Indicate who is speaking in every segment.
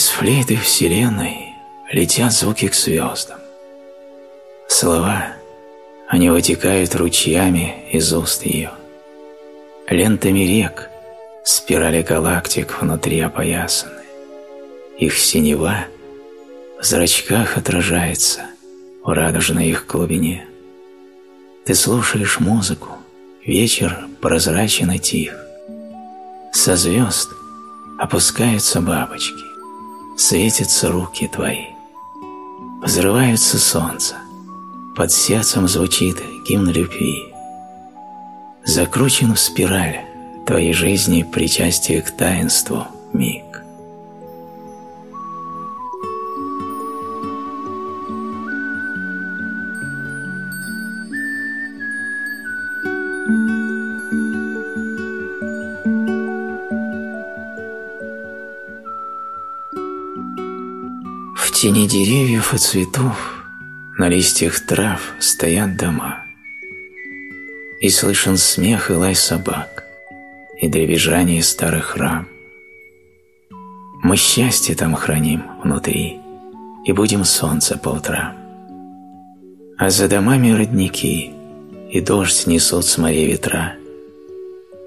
Speaker 1: Из флейты вселенной летят звуки к звездам. Слова, они вытекают ручьями из уст ее. Лентами рек, спирали галактик внутри опоясаны. Их синева в зрачках отражается в радужной их глубине. Ты слушаешь музыку, вечер прозрачен и тих. Со звезд опускаются бабочки, светятся руки твои. Взрывается солнце, под сердцем звучит гимн любви. Закручен в спираль твоей жизни причастие к таинству миг. Тени деревьев и цветов, на листьях трав стоят дома. И слышен смех и лай собак, и дребезжание старых рам. Мы счастье там храним внутри, и будем солнце по утрам. А за домами родники, и дождь несут с моря ветра.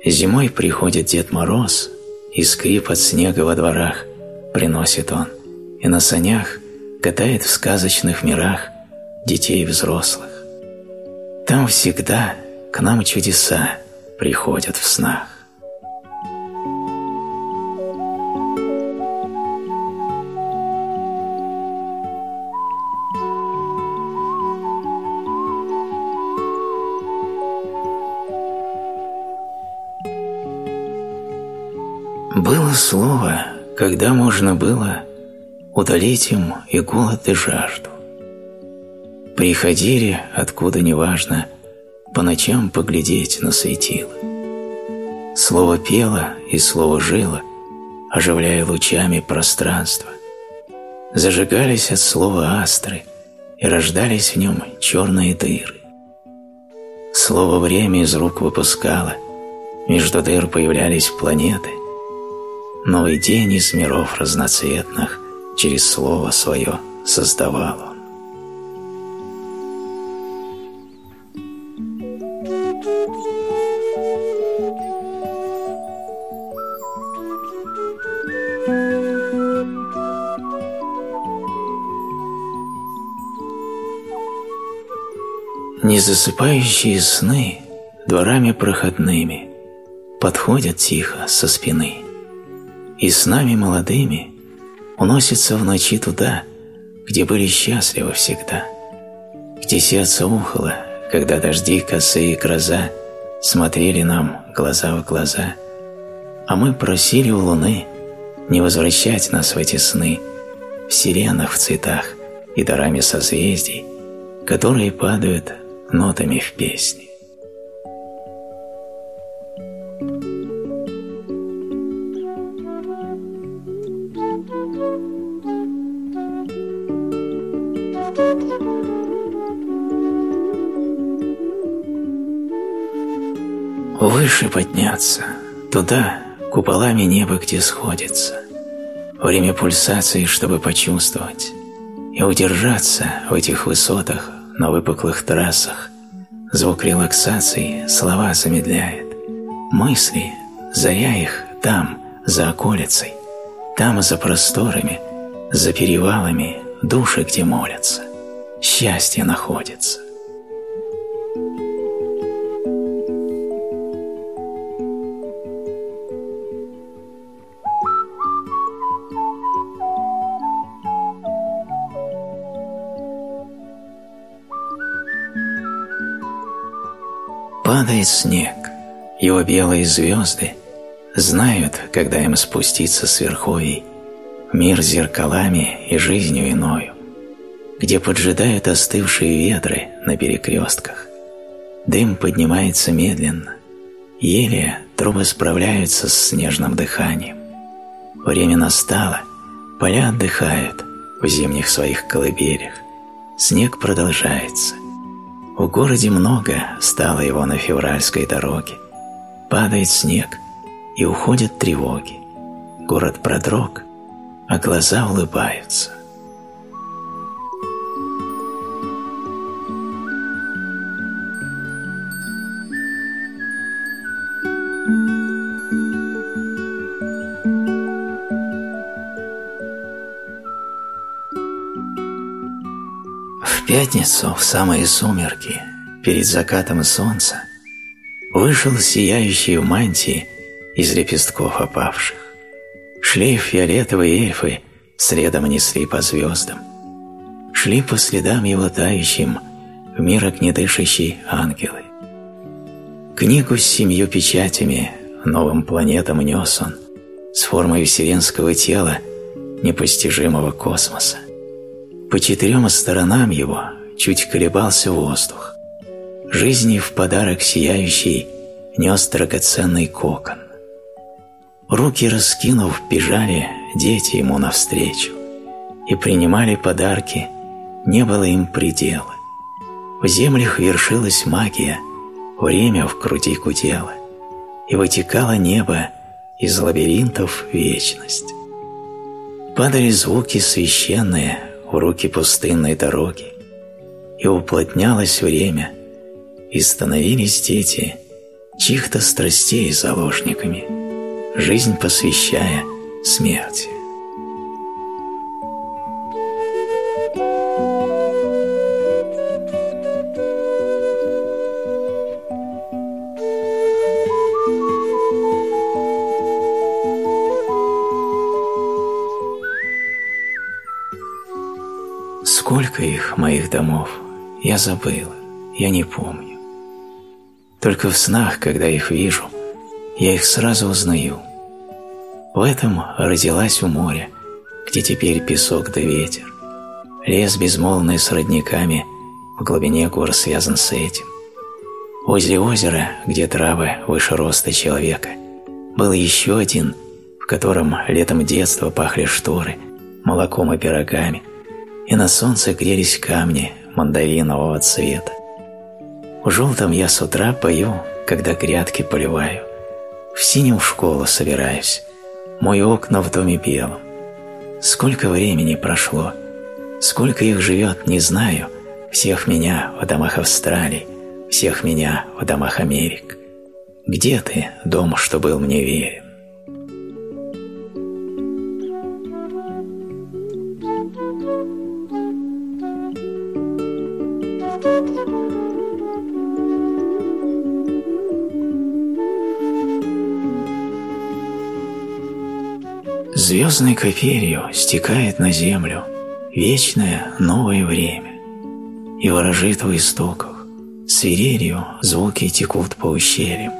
Speaker 1: Зимой приходит Дед Мороз, и скрип от снега во дворах приносит он – и на санях катает в сказочных мирах детей и взрослых. Там всегда к нам чудеса приходят в снах. Было слово, когда можно было удалить им и голод, и жажду. Приходили, откуда неважно, по ночам поглядеть на светило. Слово пело и слово жило, оживляя лучами пространство. Зажигались от слова астры и рождались в нем черные дыры. Слово время из рук выпускало, между дыр появлялись планеты. Новый день из миров разноцветных через слово свое создавал он. Незасыпающие сны дворами проходными подходят тихо со спины, и с нами молодыми уносится в ночи туда, где были счастливы всегда, где сердце ухало, когда дожди, косые гроза смотрели нам глаза в глаза, а мы просили у луны не возвращать нас в эти сны, в сиренах в цветах и дарами созвездий, которые падают нотами в песне. Выше подняться, туда, куполами неба, где сходится. Время пульсации, чтобы почувствовать. И удержаться в этих высотах, на выпуклых трассах. Звук релаксации слова замедляет. Мысли, заря их там, за околицей. Там, за просторами, за перевалами, души, где молятся. Счастье находится. Падает снег, его белые звезды знают, когда им спуститься с верховий мир зеркалами и жизнью иною, где поджидают остывшие ветры на перекрестках. Дым поднимается медленно, еле трубы справляются с снежным дыханием. Время настало, поля отдыхают в зимних своих колыбелях, снег продолжается. В городе много стало его на февральской дороге. Падает снег, и уходят тревоги. Город продрог, а глаза улыбаются. Пятницу, в самые сумерки, перед закатом солнца, вышел сияющий в мантии из лепестков опавших. Шлейф фиолетовой эльфы средом несли по звездам. Шли по следам его тающим в мир огнедышащий ангелы. Книгу с семью печатями новым планетам нес он с формой вселенского тела непостижимого космоса. По четырем сторонам его чуть колебался воздух. Жизни в подарок сияющий нес драгоценный кокон. Руки раскинув, бежали дети ему навстречу и принимали подарки, не было им предела. В землях вершилась магия, время в груди гудело, и вытекало небо из лабиринтов вечность. Падали звуки священные в руки пустынной дороги, и уплотнялось время, и становились дети чьих-то страстей заложниками – жизнь посвящая смерти. Их, моих домов, я забыла, я не помню. Только в снах, когда их вижу, я их сразу узнаю. В этом родилась у моря, где теперь песок да ветер. Лес безмолвный с родниками, в глубине гор связан с этим. Возле озера, где травы выше роста человека, был еще один, в котором летом детства пахли шторы, молоком и пирогами, и на солнце грелись камни мандаринового цвета. В желтом я с утра пою, когда грядки поливаю. В синем в школу собираюсь, мой окна в доме белом. Сколько времени прошло, сколько их живет, не знаю, всех меня в домах Австралии, всех меня в домах Америк. Где ты, дом, что был мне верен? Звездной каперью стекает на землю вечное новое время, и ворожит в истоках, свирелью звуки текут по ущельям.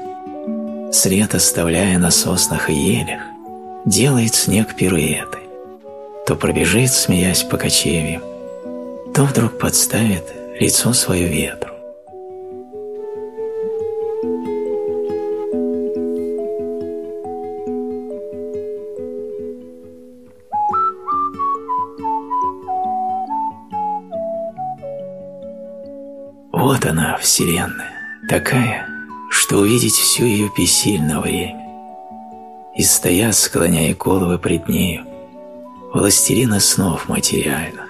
Speaker 1: Сред оставляя на соснах и елях, делает снег пируэты, то пробежит, смеясь по кочевьям, то вдруг подставит лицо свое ветру. Вселенная, такая, что увидеть всю ее бессильно время. И стоят, склоняя головы пред нею, властелины снов материальных.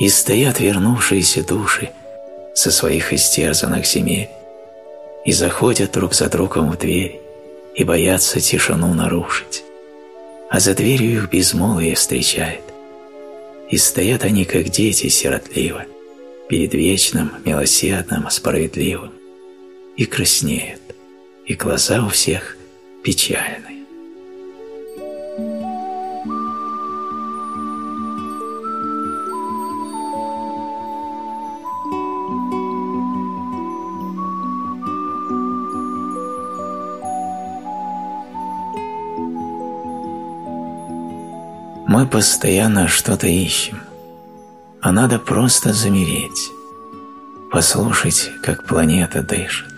Speaker 1: И стоят вернувшиеся души со своих истерзанных земель, и заходят друг за другом в дверь, и боятся тишину нарушить. А за дверью их безмолвие встречает, и стоят они, как дети, сиротливо, перед вечным, милосердным, справедливым, и краснеют, и глаза у всех печальные. Мы постоянно что-то ищем – а надо просто замереть, послушать, как планета дышит,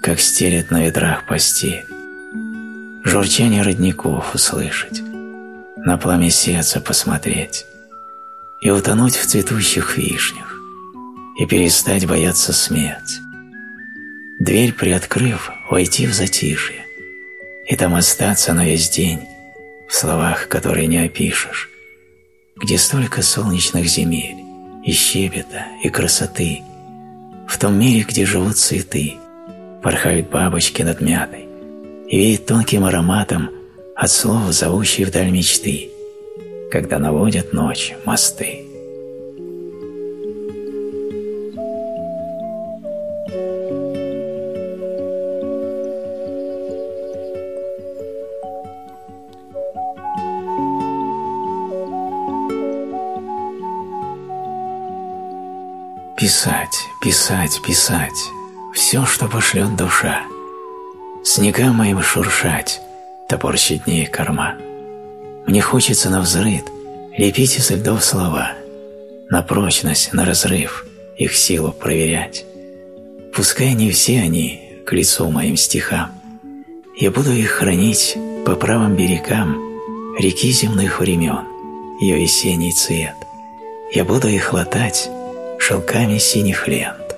Speaker 1: как стелет на ветрах постель, журчание родников услышать, на пламя сердца посмотреть и утонуть в цветущих вишнях и перестать бояться смерти. Дверь приоткрыв, войти в затишье и там остаться на весь день в словах, которые не опишешь, где столько солнечных земель, и щебета, и красоты, в том мире, где живут цветы, порхают бабочки над мятой, и веет тонким ароматом от слов, зовущей вдаль мечты, когда наводят ночь мосты. Писать, писать, писать, все, что пошлет душа. Снега моим шуршать, топорщит дней корма. Мне хочется на взрыд лепить из льдов слова, на прочность, на разрыв их силу проверять. Пускай не все они к лицу моим стихам, я буду их хранить по правым берегам реки земных времен, ее весенний цвет. Я буду их латать шелками синих лент.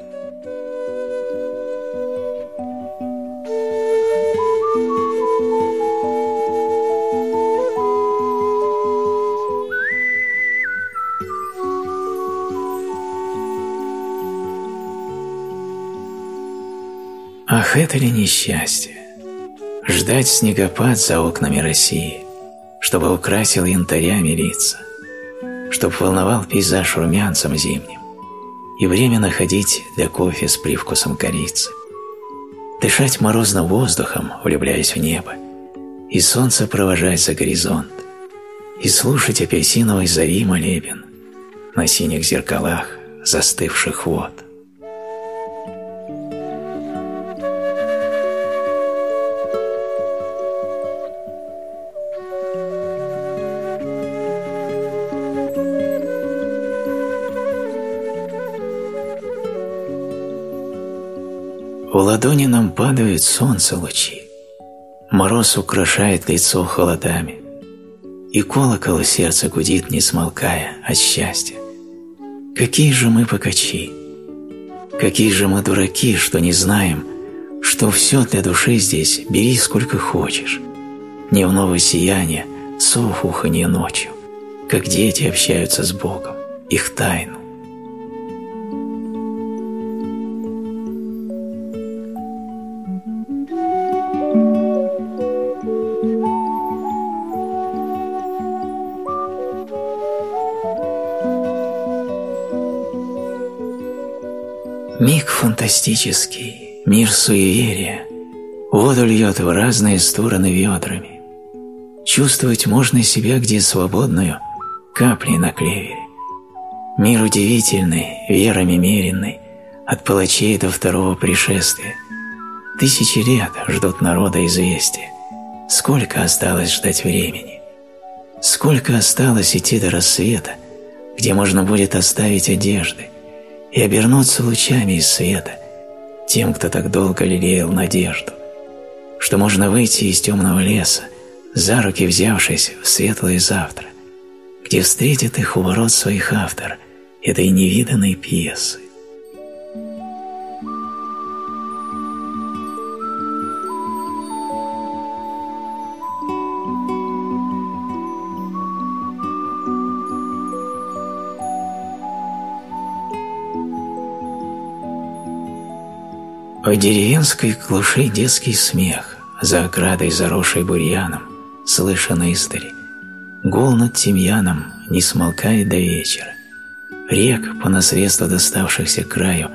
Speaker 1: Ах, это ли несчастье? Ждать снегопад за окнами России, чтобы украсил янтарями лица, чтоб волновал пейзаж румянцем зимним, и время находить для кофе с привкусом корицы. Дышать морозным воздухом, влюбляясь в небо, и солнце провожать за горизонт, и слушать апельсиновый зари молебен на синих зеркалах застывших вод. В ладони нам падают солнце лучи, Мороз украшает лицо холодами, И колокол сердце гудит, не смолкая, от счастья. Какие же мы покачи, Какие же мы дураки, что не знаем, Что все для души здесь бери сколько хочешь. Дневного сияния, сов уханье ночью, Как дети общаются с Богом, их тайну. Миг фантастический, мир суеверия, воду льет в разные стороны ведрами. Чувствовать можно себя где свободную, каплей на клевере. Мир удивительный, верами меренный, от палачей до второго пришествия. Тысячи лет ждут народа известия. Сколько осталось ждать времени? Сколько осталось идти до рассвета, где можно будет оставить одежды, и обернуться лучами из света тем, кто так долго лелеял надежду, что можно выйти из темного леса, за руки взявшись в светлое завтра, где встретит их у ворот своих автор этой невиданной пьесы. В деревенской глуши детский смех, за оградой, заросшей бурьяном, слышен издали. Гул над тимьяном не смолкает до вечера. Рек, по наследству доставшихся краю,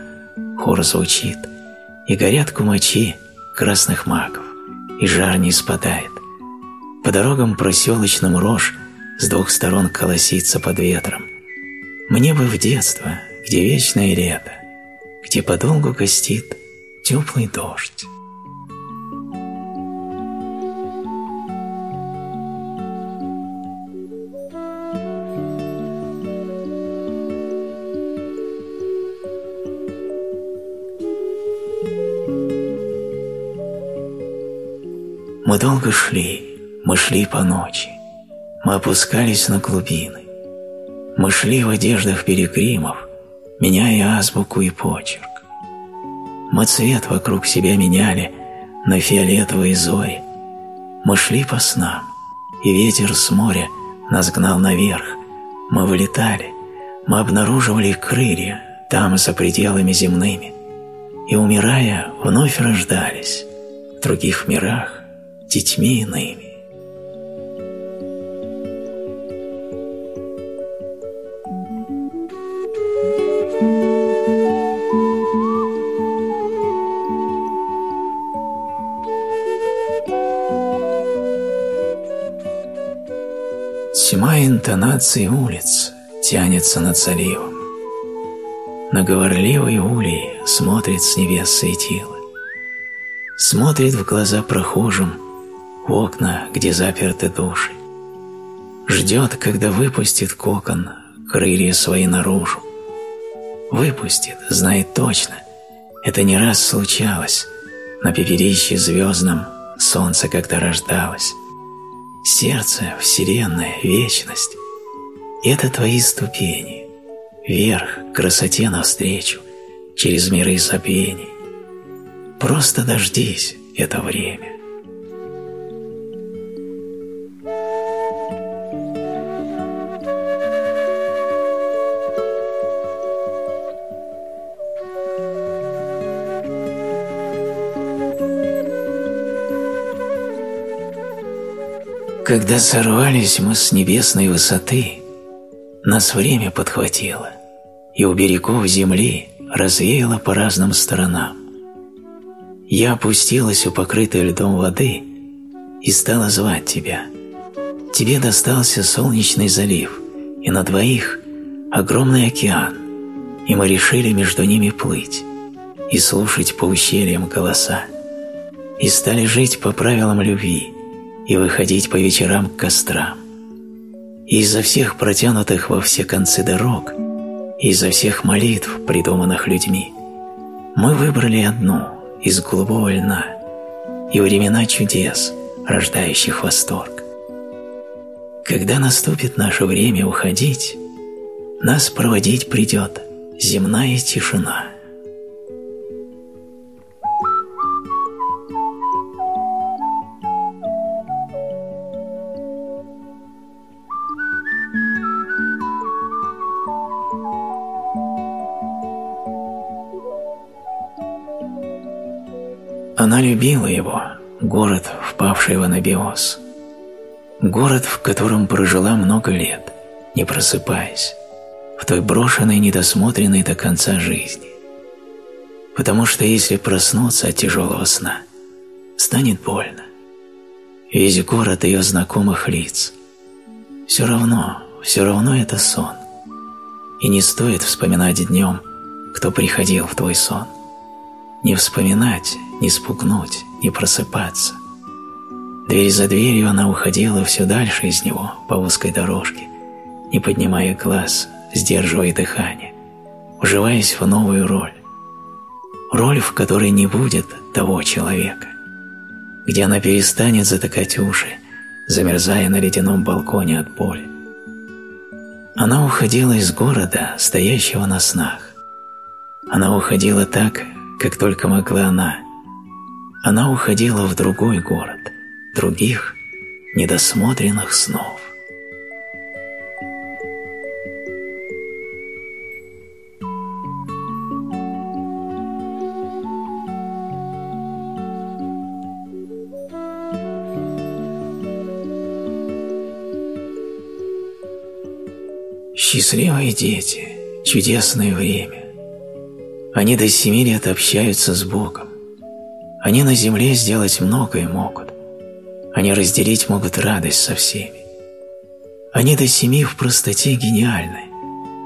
Speaker 1: хор звучит, и горят кумачи красных маков, и жар не спадает. По дорогам проселочным рожь с двух сторон колосится под ветром. Мне бы в детство, где вечное лето, где подолгу гостит теплый дождь. Мы долго шли, мы шли по ночи, мы опускались на глубины. Мы шли в одеждах перекримов, меняя азбуку и почерк. Мы цвет вокруг себя меняли на фиолетовые зори. Мы шли по снам, и ветер с моря нас гнал наверх. Мы вылетали, мы обнаруживали крылья там, за пределами земными, и, умирая, вновь рождались в других мирах детьми иными. Тьма интонаций улиц тянется над заливом. На говорливой улей смотрит с небес светило. Смотрит в глаза прохожим, в окна, где заперты души. Ждет, когда выпустит кокон крылья свои наружу. Выпустит, знает точно. Это не раз случалось. На пепелище звездном солнце как-то рождалось. Сердце, вселенная, вечность – это твои ступени, вверх, красоте навстречу, через миры забвений. Просто дождись это время. Когда сорвались мы с небесной высоты, нас время подхватило, и у берегов земли развеяло по разным сторонам. Я опустилась у покрытой льдом воды и стала звать тебя. Тебе достался солнечный залив, и на двоих огромный океан, и мы решили между ними плыть и слушать по ущельям голоса, и стали жить по правилам любви – и выходить по вечерам к кострам. Из-за всех протянутых во все концы дорог, из-за всех молитв, придуманных людьми, мы выбрали одну из голубого льна и времена чудес, рождающих восторг. Когда наступит наше время уходить, нас проводить придет земная тишина – Любила его, город, впавший в анабиоз. Город, в котором прожила много лет, не просыпаясь, в той брошенной, недосмотренной до конца жизни. Потому что если проснуться от тяжелого сна, станет больно. Весь город ее знакомых лиц. Все равно, все равно это сон. И не стоит вспоминать днем, кто приходил в твой сон. Не вспоминать, не спугнуть, не просыпаться. Дверь за дверью она уходила все дальше из него по узкой дорожке, не поднимая глаз, сдерживая дыхание, уживаясь в новую роль. Роль, в которой не будет того человека, где она перестанет затыкать уши, замерзая на ледяном балконе от боли. Она уходила из города, стоящего на снах. Она уходила так, как только могла она. Она уходила в другой город, других недосмотренных снов. Счастливые дети, чудесное время. Они до семи лет общаются с Богом. Они на земле сделать многое могут. Они разделить могут радость со всеми. Они до семи в простоте гениальны.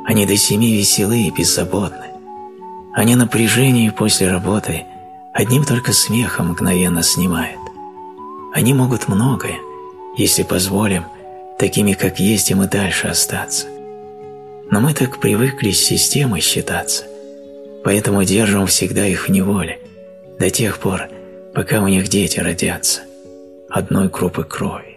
Speaker 1: Они до семи веселы и беззаботны. Они напряжение после работы одним только смехом мгновенно снимают. Они могут многое, если позволим такими, как есть, им и дальше остаться. Но мы так привыкли с системой считаться, поэтому держим всегда их в неволе, до тех пор, пока у них дети родятся, одной группы крови.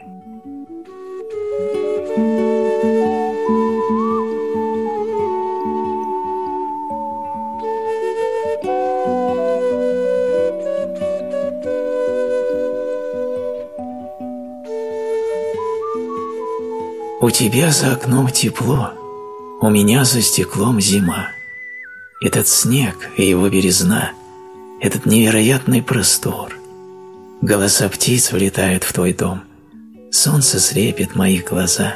Speaker 1: У тебя за окном тепло, у меня за стеклом зима. Этот снег и его березна, этот невероятный простор. Голоса птиц влетают в твой дом, солнце слепит мои глаза.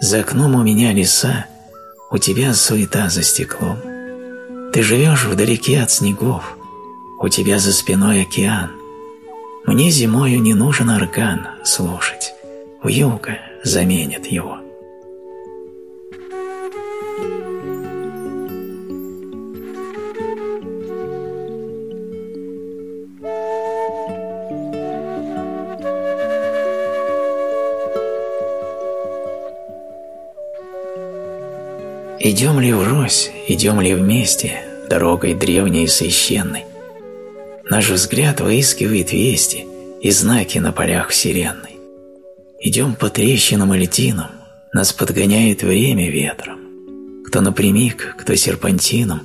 Speaker 1: За окном у меня леса, у тебя суета за стеклом. Ты живешь вдалеке от снегов, у тебя за спиной океан. Мне зимою не нужен орган слушать, вьюга заменит его. Идем ли врозь, идем ли вместе, дорогой древней и священной? Наш взгляд выискивает вести и знаки на полях вселенной. Идем по трещинам и льдинам, нас подгоняет время ветром. Кто напрямик, кто серпантином,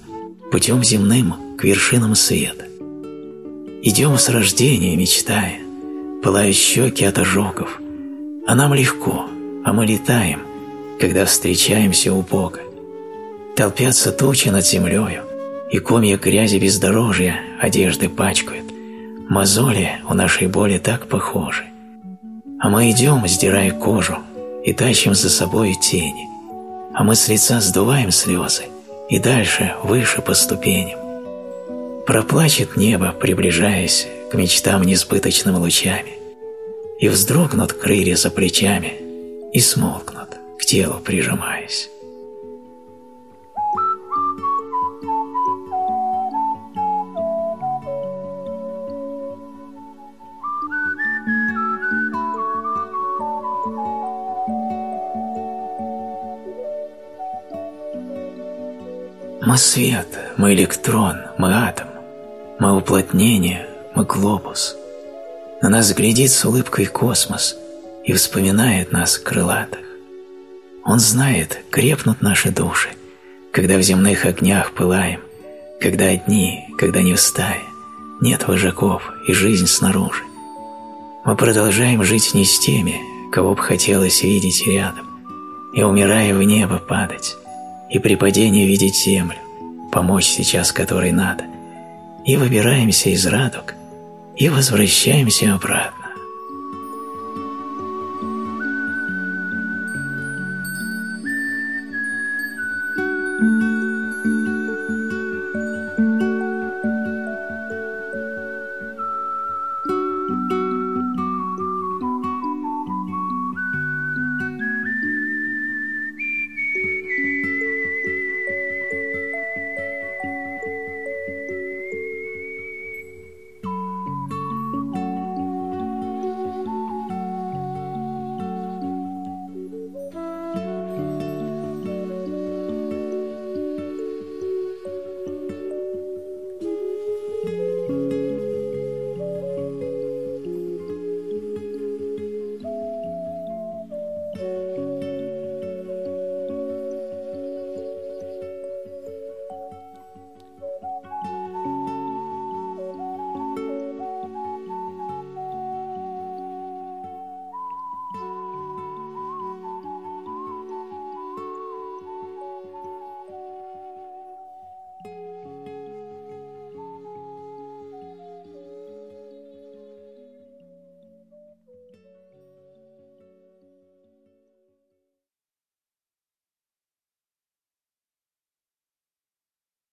Speaker 1: путем земным к вершинам света. Идем с рождения, мечтая, пылают щеки от ожогов, а нам легко, а мы летаем, когда встречаемся у Бога. Толпятся тучи над землею, и комья грязи бездорожья одежды пачкают. Мозоли у нашей боли так похожи. А мы идем, сдирая кожу, и тащим за собой тени. А мы с лица сдуваем слезы, и дальше, выше по ступеням. Проплачет небо, приближаясь к мечтам несбыточным лучами, и вздрогнут крылья за плечами, и смолкнут, к телу прижимаясь. Мы свет, мы электрон, мы атом, мы уплотнение, мы глобус. На нас глядит с улыбкой космос и вспоминает нас крылатых. Он знает, крепнут наши души, когда в земных огнях пылаем, когда одни, когда не в стае, нет вожаков и жизнь снаружи. Мы продолжаем жить не с теми, кого бы хотелось видеть рядом, и, умирая в небо, падать, и при падении видеть землю, помочь сейчас которой надо, и выбираемся из радуг, и возвращаемся обратно.